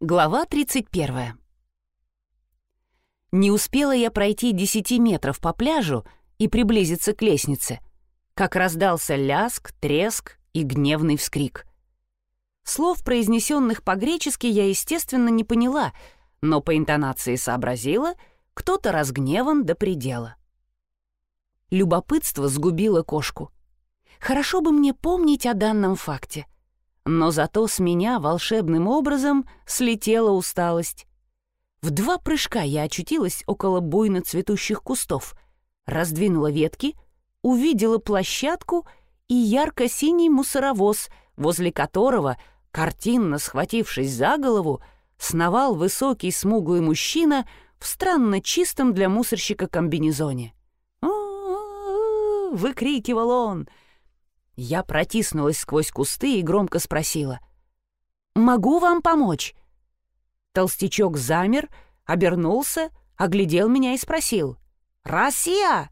Глава 31. Не успела я пройти десяти метров по пляжу и приблизиться к лестнице, как раздался ляск, треск и гневный вскрик. Слов, произнесенных по-гречески, я, естественно, не поняла, но по интонации сообразила, кто-то разгневан до предела. Любопытство сгубило кошку. Хорошо бы мне помнить о данном факте — но зато с меня волшебным образом слетела усталость. В два прыжка я очутилась около буйно цветущих кустов, раздвинула ветки, увидела площадку и ярко-синий мусоровоз, возле которого, картинно схватившись за голову, сновал высокий смуглый мужчина в странно чистом для мусорщика комбинезоне. выкрикивал он — я протиснулась сквозь кусты и громко спросила. «Могу вам помочь?» Толстячок замер, обернулся, оглядел меня и спросил. «Россия?»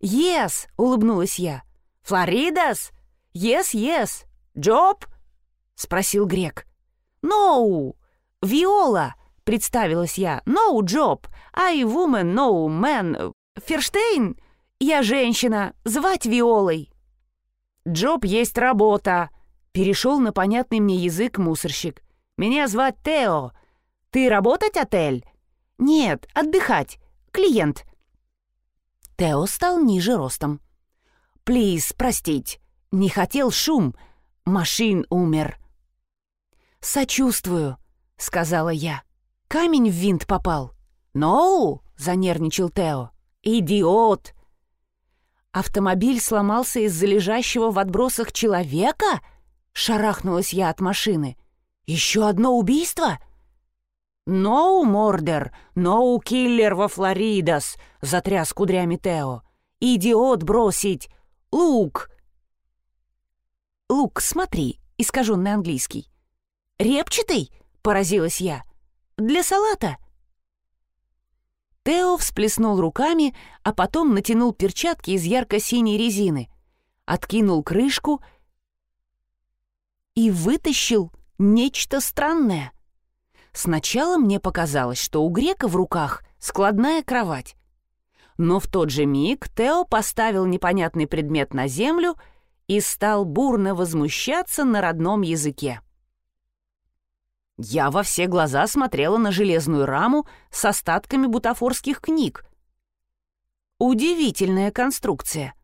«Yes», — улыбнулась я. «Флоридас?» «Yes, yes». «Джоб?» — спросил грек. «No, Виола», — представилась я. «No, Джоб. I woman, no man. Ферштейн? Я женщина. Звать Виолой». Джоб есть работа!» Перешел на понятный мне язык мусорщик. «Меня звать Тео. Ты работать, отель?» «Нет, отдыхать. Клиент». Тео стал ниже ростом. «Плиз, простить. Не хотел шум. Машин умер». «Сочувствую», — сказала я. «Камень в винт попал». «Ноу!» — занервничал Тео. «Идиот!» Автомобиль сломался из-за лежащего в отбросах человека? Шарахнулась я от машины. Еще одно убийство? «Ноу, мордер! Ноу, киллер во Флоридас!» — затряс кудрями Тео. «Идиот бросить! Лук!» «Лук, смотри!» — искаженный английский. «Репчатый?» — поразилась я. «Для салата?» Тео всплеснул руками, а потом натянул перчатки из ярко-синей резины, откинул крышку и вытащил нечто странное. Сначала мне показалось, что у грека в руках складная кровать. Но в тот же миг Тео поставил непонятный предмет на землю и стал бурно возмущаться на родном языке. Я во все глаза смотрела на железную раму с остатками бутафорских книг. Удивительная конструкция.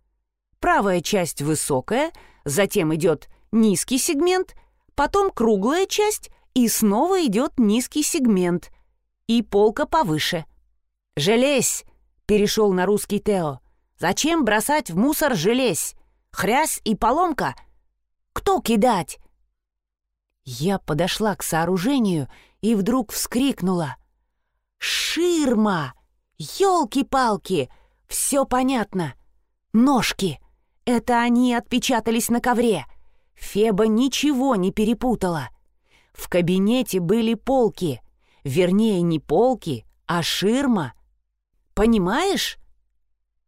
Правая часть высокая, затем идет низкий сегмент, потом круглая часть и снова идет низкий сегмент и полка повыше. «Железь!» — перешел на русский Тео. «Зачем бросать в мусор железь? Хрясь и поломка? Кто кидать? Я подошла к сооружению и вдруг вскрикнула. «Ширма! Ёлки-палки! Все понятно! Ножки! Это они отпечатались на ковре! Феба ничего не перепутала! В кабинете были полки, вернее, не полки, а ширма. Понимаешь?»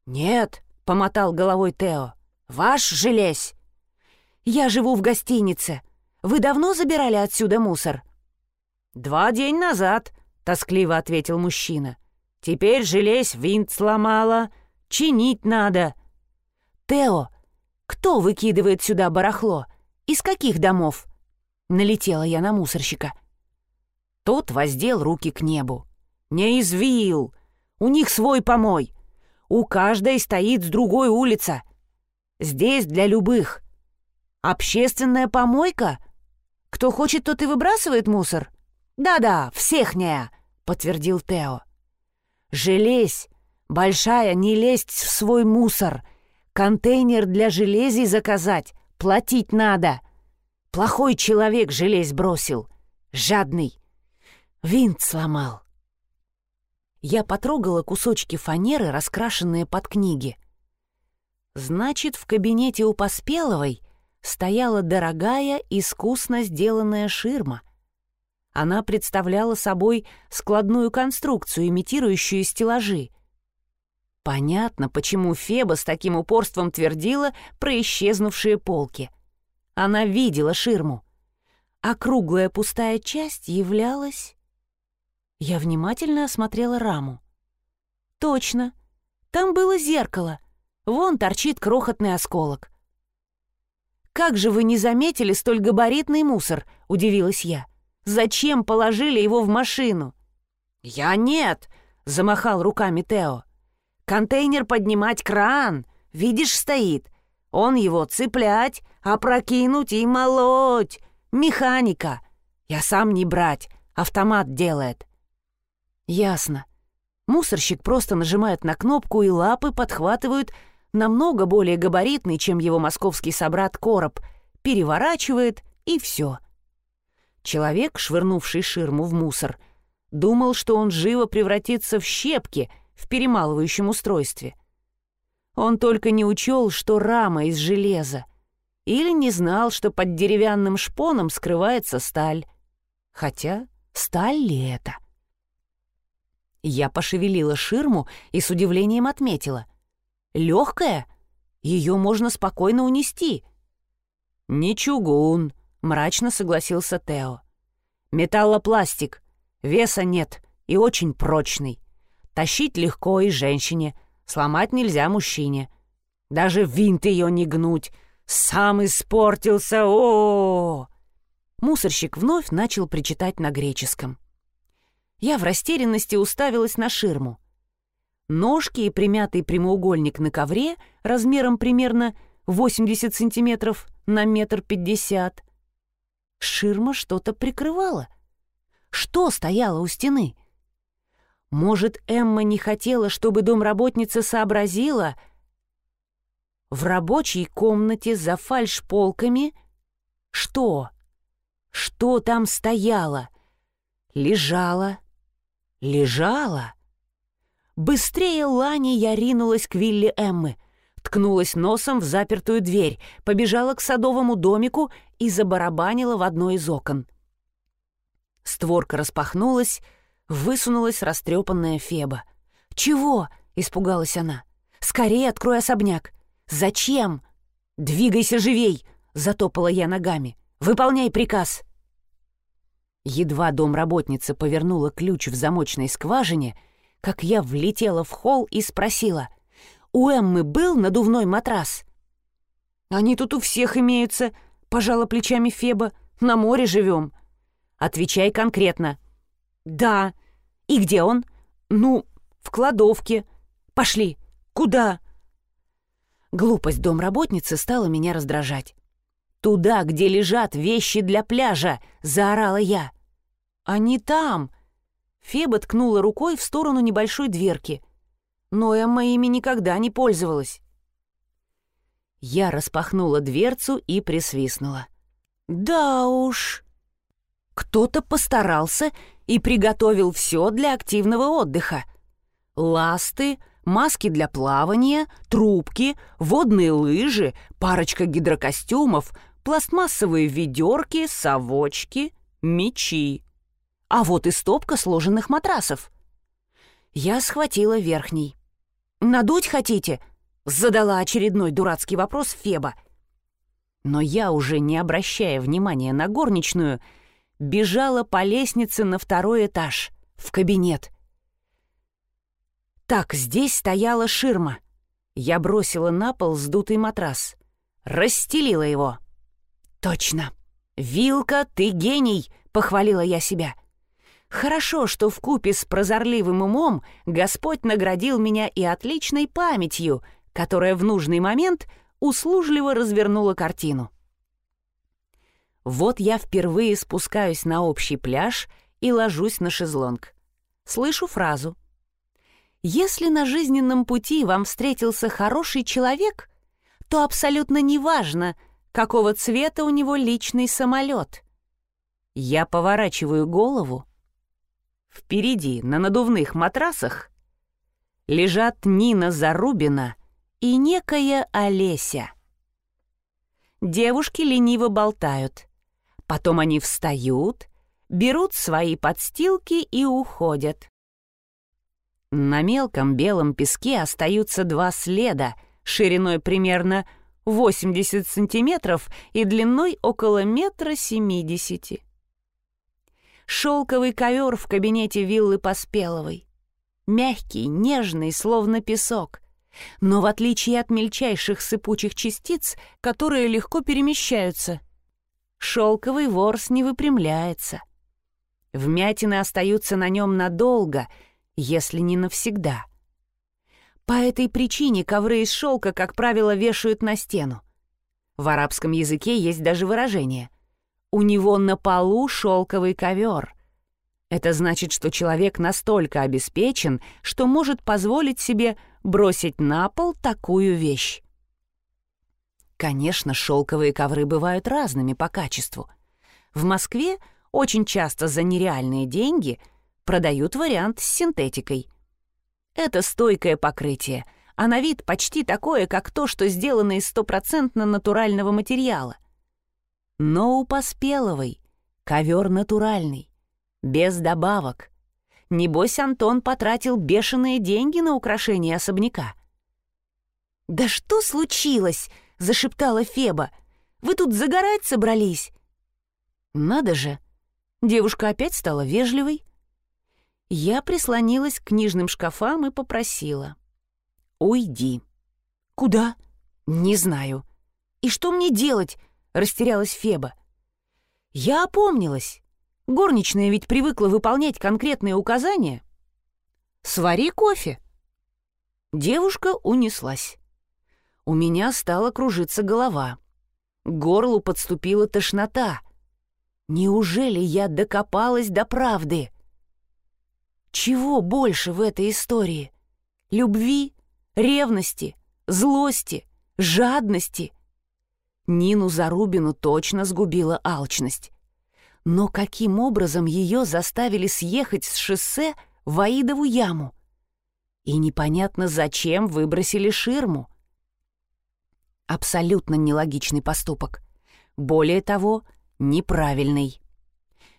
«Нет», — помотал головой Тео, — «ваш железь!» «Я живу в гостинице», вы давно забирали отсюда мусор?» «Два день назад», — тоскливо ответил мужчина. «Теперь железь винт сломала. Чинить надо». «Тео, кто выкидывает сюда барахло? Из каких домов?» Налетела я на мусорщика. Тот воздел руки к небу. «Не извил! У них свой помой. У каждой стоит с другой улица. Здесь для любых. Общественная помойка — кто хочет, тот и выбрасывает мусор. Да-да, всех не, подтвердил Тео. Железь, большая, не лезть в свой мусор. Контейнер для железей заказать, платить надо. Плохой человек железь бросил, жадный. Винт сломал. Я потрогала кусочки фанеры, раскрашенные под книги. Значит, в кабинете у Поспеловой стояла дорогая, искусно сделанная ширма. Она представляла собой складную конструкцию, имитирующую стеллажи. Понятно, почему Феба с таким упорством твердила про исчезнувшие полки. Она видела ширму. а круглая пустая часть являлась... Я внимательно осмотрела раму. Точно, там было зеркало. Вон торчит крохотный осколок. «Как же вы не заметили столь габаритный мусор?» — удивилась я. «Зачем положили его в машину?» «Я нет!» — замахал руками Тео. «Контейнер поднимать кран! Видишь, стоит. Он его цеплять, опрокинуть и молоть. Механика. Я сам не брать, автомат делает». «Ясно. Мусорщик просто нажимает на кнопку, и лапы подхватывают намного более габаритный, чем его московский собрат короб, переворачивает и все. Человек, швырнувший ширму в мусор, думал, что он живо превратится в щепки в перемалывающем устройстве. Он только не учел, что рама из железа, или не знал, что под деревянным шпоном скрывается сталь. Хотя сталь ли это? Я пошевелила ширму и с удивлением отметила. Легкая? Ее можно спокойно унести. «Не чугун», — мрачно согласился Тео. «Металлопластик. Веса нет и очень прочный. Тащить легко и женщине, сломать нельзя мужчине. Даже винт ее не гнуть. Сам испортился, о, -о, -о Мусорщик вновь начал причитать на греческом. Я в растерянности уставилась на ширму. Ножки и примятый прямоугольник на ковре размером примерно 80 сантиметров на метр пятьдесят. Ширма что-то прикрывала. Что стояло у стены? Может, Эмма не хотела, чтобы домработница сообразила? В рабочей комнате за фальшполками что? Что там стояло? Лежало. Лежало. Быстрее Лани я ринулась к вилле Эммы, ткнулась носом в запертую дверь, побежала к садовому домику и забарабанила в одно из окон. Створка распахнулась, высунулась растрепанная Феба. «Чего?» — испугалась она. «Скорее открой особняк!» «Зачем?» «Двигайся живей!» — затопала я ногами. «Выполняй приказ!» Едва домработница повернула ключ в замочной скважине — как я влетела в холл и спросила, «У Эммы был надувной матрас?» «Они тут у всех имеются», — пожала плечами Феба, «на море живем». «Отвечай конкретно». «Да». «И где он?» «Ну, в кладовке». «Пошли». «Куда?» Глупость домработницы стала меня раздражать. «Туда, где лежат вещи для пляжа!» — заорала я. «Они там!» Феба ткнула рукой в сторону небольшой дверки. Но Эмма ими никогда не пользовалась. Я распахнула дверцу и присвистнула. «Да уж!» Кто-то постарался и приготовил все для активного отдыха. Ласты, маски для плавания, трубки, водные лыжи, парочка гидрокостюмов, пластмассовые ведерки, совочки, мечи а вот и стопка сложенных матрасов. Я схватила верхний. «Надуть хотите?» — задала очередной дурацкий вопрос Феба. Но я, уже не обращая внимания на горничную, бежала по лестнице на второй этаж, в кабинет. Так, здесь стояла ширма. Я бросила на пол сдутый матрас. Расстелила его. «Точно! Вилка, ты гений!» — похвалила я себя. Хорошо, что в купе с прозорливым умом Господь наградил меня и отличной памятью, которая в нужный момент услужливо развернула картину. Вот я впервые спускаюсь на общий пляж и ложусь на шезлонг. Слышу фразу. «Если на жизненном пути вам встретился хороший человек, то абсолютно неважно, какого цвета у него личный самолет». Я поворачиваю голову Впереди, на надувных матрасах, лежат Нина Зарубина и некая Олеся. Девушки лениво болтают. Потом они встают, берут свои подстилки и уходят. На мелком белом песке остаются два следа, шириной примерно 80 сантиметров и длиной около метра семидесяти. Шелковый ковер в кабинете виллы Поспеловой. Мягкий, нежный, словно песок. Но в отличие от мельчайших сыпучих частиц, которые легко перемещаются, шелковый ворс не выпрямляется. Вмятины остаются на нем надолго, если не навсегда. По этой причине ковры из шелка, как правило, вешают на стену. В арабском языке есть даже выражение «у него на полу шелковый ковер». Это значит, что человек настолько обеспечен, что может позволить себе бросить на пол такую вещь. Конечно, шелковые ковры бывают разными по качеству. В Москве очень часто за нереальные деньги продают вариант с синтетикой – это стойкое покрытие, а на вид почти такое, как то, что сделано из стопроцентно натурального материала. Но у Поспеловой ковер натуральный, без добавок. Небось, Антон потратил бешеные деньги на украшение особняка. «Да что случилось?» — зашептала Феба. «Вы тут загорать собрались?» «Надо же!» Девушка опять стала вежливой, я прислонилась к книжным шкафам и попросила. «Уйди». «Куда?» «Не знаю». «И что мне делать?» — растерялась Феба. «Я опомнилась. Горничная ведь привыкла выполнять конкретные указания. Свари кофе». Девушка унеслась. У меня стала кружиться голова. К горлу подступила тошнота. Неужели я докопалась до правды?» Чего больше в этой истории? Любви, ревности, злости, жадности? Нину Зарубину точно сгубила алчность. Но каким образом ее заставили съехать с шоссе в Аидову яму? И непонятно, зачем выбросили ширму. Абсолютно нелогичный поступок. Более того, неправильный.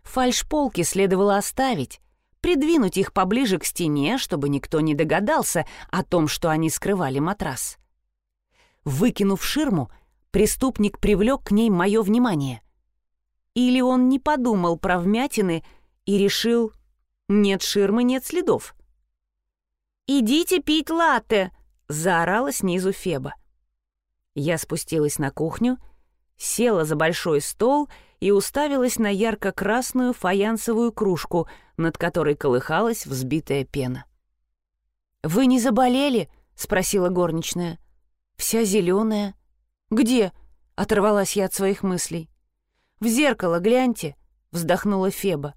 Фальшполки следовало оставить, придвинуть их поближе к стене, чтобы никто не догадался о том, что они скрывали матрас. Выкинув ширму, преступник привлек к ней мое внимание. Или он не подумал про вмятины и решил, нет ширмы, нет следов. «Идите пить латте!» — заорала снизу Феба. Я спустилась на кухню, села за большой стол и уставилась на ярко-красную фаянсовую кружку, над которой колыхалась взбитая пена. «Вы не заболели?» — спросила горничная. «Вся зеленая». «Где?» — оторвалась я от своих мыслей. «В зеркало гляньте», — вздохнула Феба.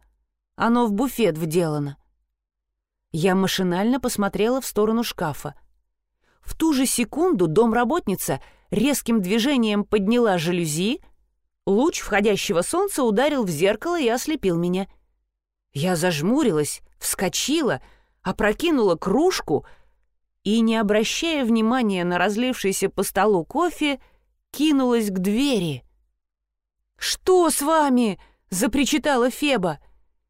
«Оно в буфет вделано». Я машинально посмотрела в сторону шкафа. В ту же секунду домработница резким движением подняла жалюзи, луч входящего солнца ударил в зеркало и ослепил меня — я зажмурилась, вскочила, опрокинула кружку и, не обращая внимания на разлившийся по столу кофе, кинулась к двери. «Что с вами?» — запричитала Феба.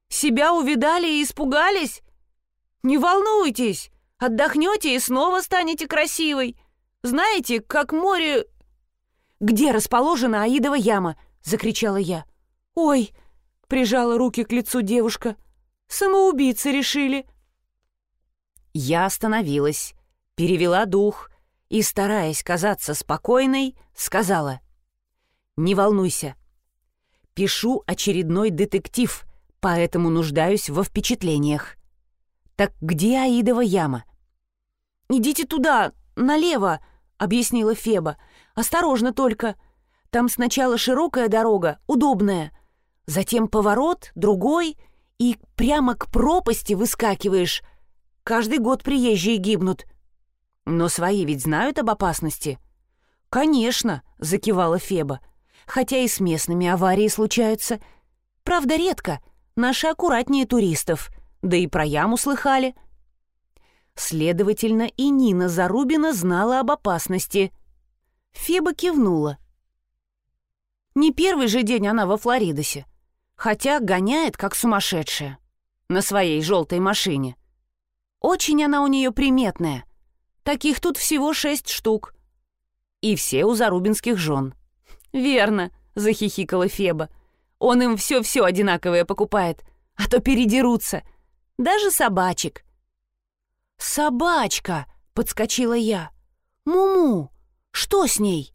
«Себя увидали и испугались? Не волнуйтесь, отдохнете и снова станете красивой. Знаете, как море...» «Где расположена Аидова яма?» — закричала я. «Ой!» — прижала руки к лицу девушка. «Самоубийцы решили». Я остановилась, перевела дух и, стараясь казаться спокойной, сказала. «Не волнуйся. Пишу очередной детектив, поэтому нуждаюсь во впечатлениях. Так где Аидова яма?» «Идите туда, налево», — объяснила Феба. «Осторожно только. Там сначала широкая дорога, удобная, затем поворот, другой, и прямо к пропасти выскакиваешь. Каждый год приезжие гибнут. Но свои ведь знают об опасности. «Конечно», — закивала Феба, «хотя и с местными аварии случаются. Правда, редко, наши аккуратнее туристов, да и про яму слыхали». Следовательно, и Нина Зарубина знала об опасности. Феба кивнула. Не первый же день она во Флоридосе хотя гоняет как сумасшедшая на своей желтой машине. Очень она у нее приметная. Таких тут всего шесть штук. И все у зарубинских жен. «Верно», — захихикала Феба. «Он им все-все одинаковое покупает, а то передерутся. Даже собачек». «Собачка!» — подскочила я. «Муму! Что с ней?»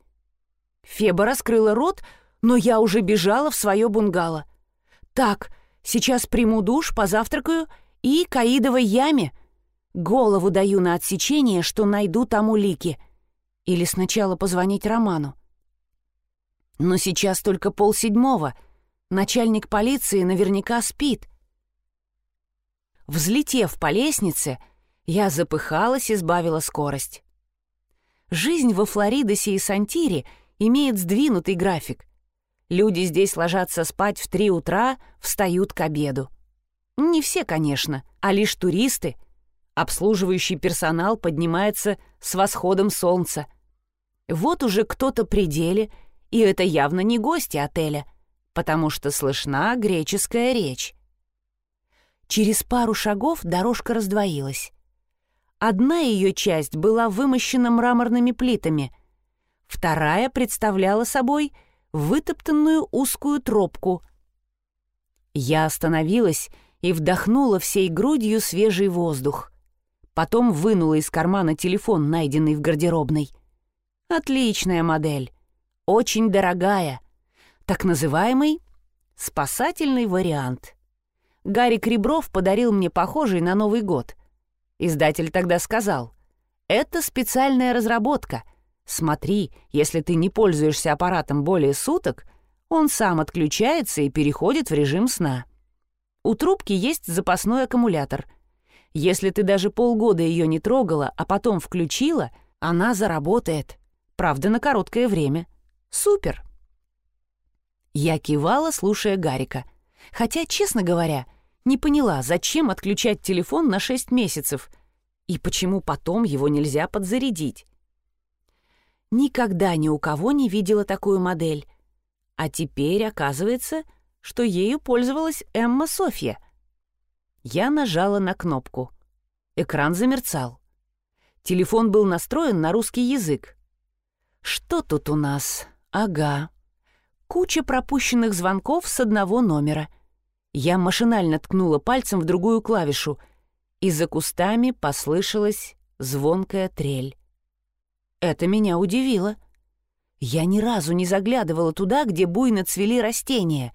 Феба раскрыла рот, но я уже бежала в свое бунгало. «Так, сейчас приму душ, позавтракаю и к яме. Голову даю на отсечение, что найду там улики. Или сначала позвонить Роману. Но сейчас только полседьмого. Начальник полиции наверняка спит. Взлетев по лестнице, я запыхалась и сбавила скорость. Жизнь во Флоридосе и Сантире имеет сдвинутый график. Люди здесь ложатся спать в три утра, встают к обеду. Не все, конечно, а лишь туристы. Обслуживающий персонал поднимается с восходом солнца. Вот уже кто-то при деле, и это явно не гости отеля, потому что слышна греческая речь. Через пару шагов дорожка раздвоилась. Одна ее часть была вымощена мраморными плитами, вторая представляла собой вытоптанную узкую тропку. Я остановилась и вдохнула всей грудью свежий воздух. Потом вынула из кармана телефон, найденный в гардеробной. Отличная модель. Очень дорогая. Так называемый спасательный вариант. Гарик Ребров подарил мне похожий на Новый год. Издатель тогда сказал, «Это специальная разработка. Смотри, если ты не пользуешься аппаратом более суток, он сам отключается и переходит в режим сна. У трубки есть запасной аккумулятор. Если ты даже полгода ее не трогала, а потом включила, она заработает. Правда, на короткое время. Супер!» Я кивала, слушая Гарика. Хотя, честно говоря, не поняла, зачем отключать телефон на 6 месяцев и почему потом его нельзя подзарядить. Никогда ни у кого не видела такую модель. А теперь оказывается, что ею пользовалась Эмма Софья. Я нажала на кнопку. Экран замерцал. Телефон был настроен на русский язык. Что тут у нас? Ага. Куча пропущенных звонков с одного номера — я машинально ткнула пальцем в другую клавишу, и за кустами послышалась звонкая трель. Это меня удивило. Я ни разу не заглядывала туда, где буйно цвели растения,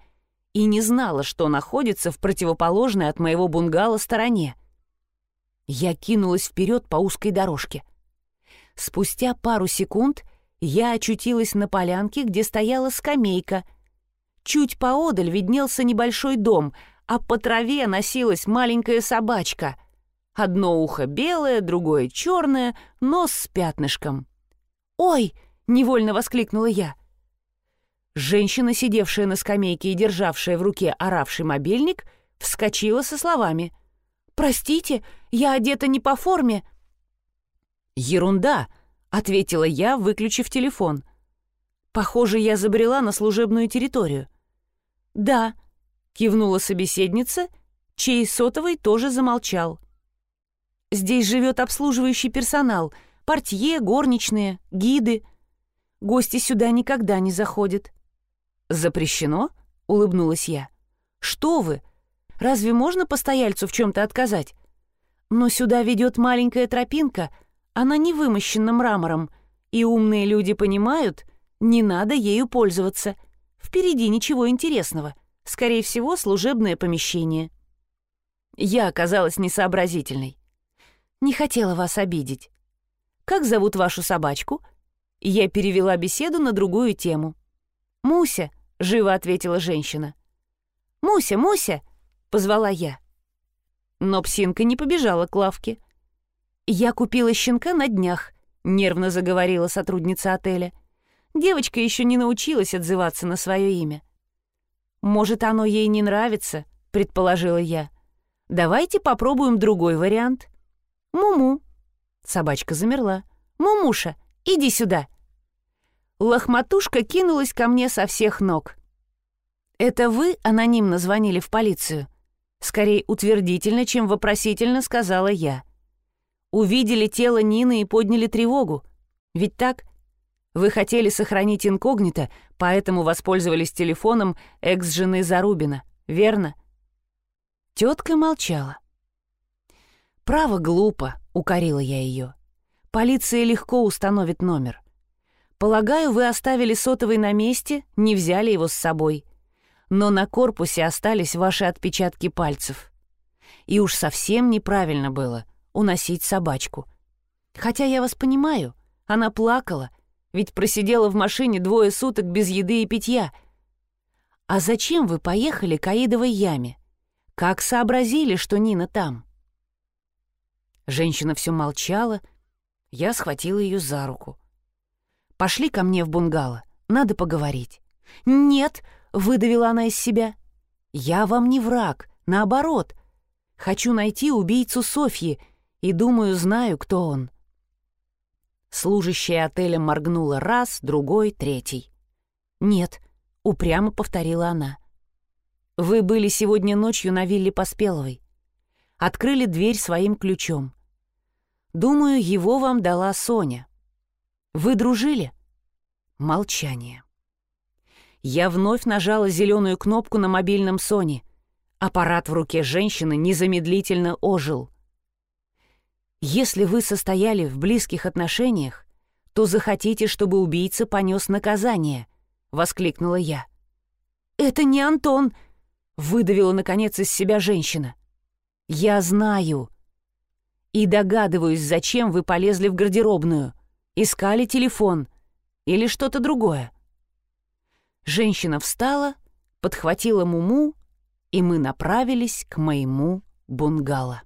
и не знала, что находится в противоположной от моего бунгало стороне. Я кинулась вперед по узкой дорожке. Спустя пару секунд я очутилась на полянке, где стояла скамейка — Чуть поодаль виднелся небольшой дом, а по траве носилась маленькая собачка. Одно ухо белое, другое черное, нос с пятнышком. «Ой!» — невольно воскликнула я. Женщина, сидевшая на скамейке и державшая в руке оравший мобильник, вскочила со словами. «Простите, я одета не по форме». «Ерунда!» — ответила я, выключив телефон. Похоже, я забрела на служебную территорию. «Да», — кивнула собеседница, чей сотовый тоже замолчал. «Здесь живет обслуживающий персонал, портье, горничные, гиды. Гости сюда никогда не заходят». «Запрещено?» — улыбнулась я. «Что вы? Разве можно постояльцу в чем-то отказать? Но сюда ведет маленькая тропинка, она не вымощена мрамором, и умные люди понимают, не надо ею пользоваться. Впереди ничего интересного. Скорее всего, служебное помещение. Я оказалась несообразительной. Не хотела вас обидеть. Как зовут вашу собачку? Я перевела беседу на другую тему. «Муся», — живо ответила женщина. «Муся, Муся!» — позвала я. Но псинка не побежала к лавке. «Я купила щенка на днях», — нервно заговорила сотрудница отеля. Девочка еще не научилась отзываться на свое имя. «Может, оно ей не нравится?» — предположила я. «Давайте попробуем другой вариант». «Муму». Собачка замерла. «Мумуша, иди сюда». Лохматушка кинулась ко мне со всех ног. «Это вы анонимно звонили в полицию?» Скорее утвердительно, чем вопросительно сказала я. Увидели тело Нины и подняли тревогу. Ведь так? Вы хотели сохранить инкогнито, поэтому воспользовались телефоном экс-жены Зарубина, верно?» Тетка молчала. «Право глупо», — укорила я ее. «Полиция легко установит номер. Полагаю, вы оставили сотовый на месте, не взяли его с собой. Но на корпусе остались ваши отпечатки пальцев. И уж совсем неправильно было уносить собачку. Хотя я вас понимаю, она плакала, ведь просидела в машине двое суток без еды и питья. А зачем вы поехали к Аидовой яме? Как сообразили, что Нина там? Женщина все молчала, я схватила ее за руку. «Пошли ко мне в бунгало, надо поговорить». «Нет», — выдавила она из себя. «Я вам не враг, наоборот. Хочу найти убийцу Софьи и, думаю, знаю, кто он». Служащая отеля моргнула раз, другой, третий. «Нет», — упрямо повторила она. «Вы были сегодня ночью на вилле Поспеловой. Открыли дверь своим ключом. Думаю, его вам дала Соня. Вы дружили?» Молчание. Я вновь нажала зеленую кнопку на мобильном Соне. Аппарат в руке женщины незамедлительно ожил. Если вы состояли в близких отношениях, то захотите, чтобы убийца понес наказание», — воскликнула я. «Это не Антон», — выдавила, наконец, из себя женщина. «Я знаю. И догадываюсь, зачем вы полезли в гардеробную. Искали телефон или что-то другое». Женщина встала, подхватила Муму, и мы направились к моему бунгало.